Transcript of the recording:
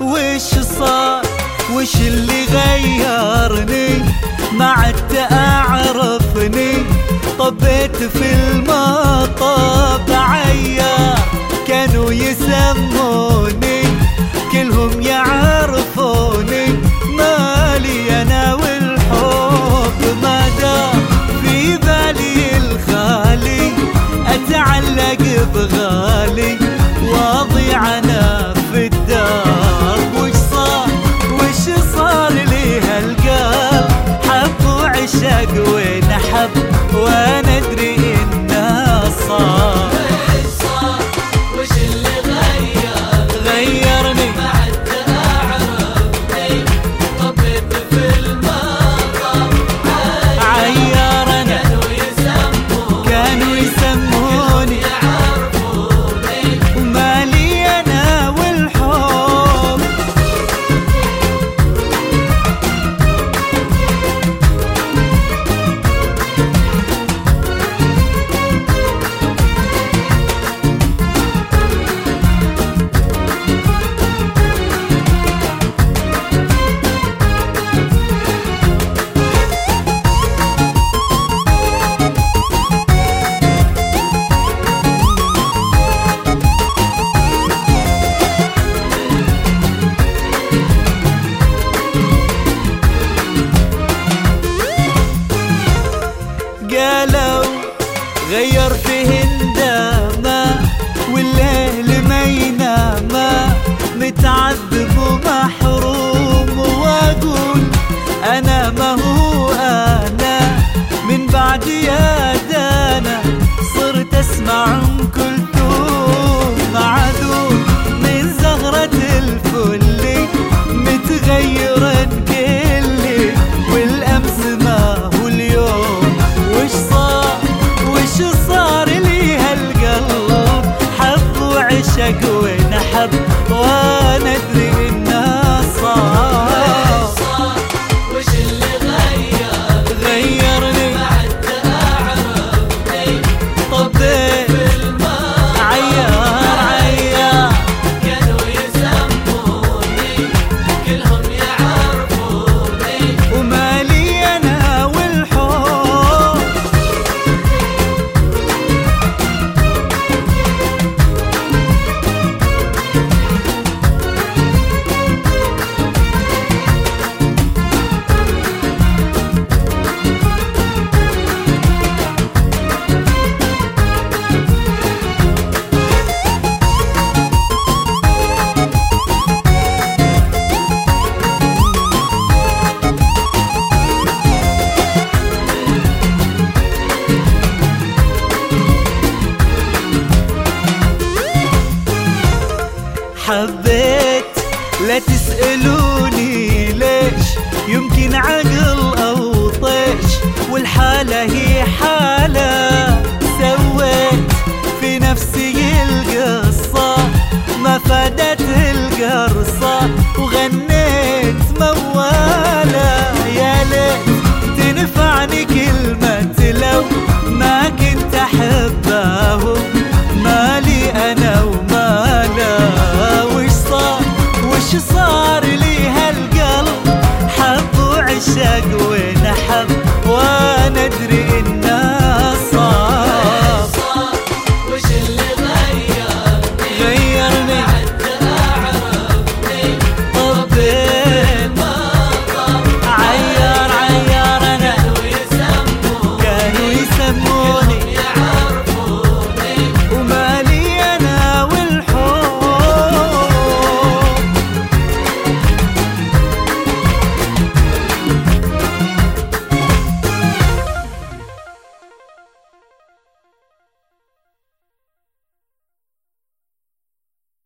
Wish you saw وش اللي غيرني؟ ما عدت أعرفني. طبيت في المطب عيار كانوا يسموني. كلهم يعرفوني. مالي أنا والحب ما دام في بالي الخالي. أتعلق بغالي. have Narunku حبيت لا تسألوني ليش يمكن عقل أو طيش والحالة هي حالة. say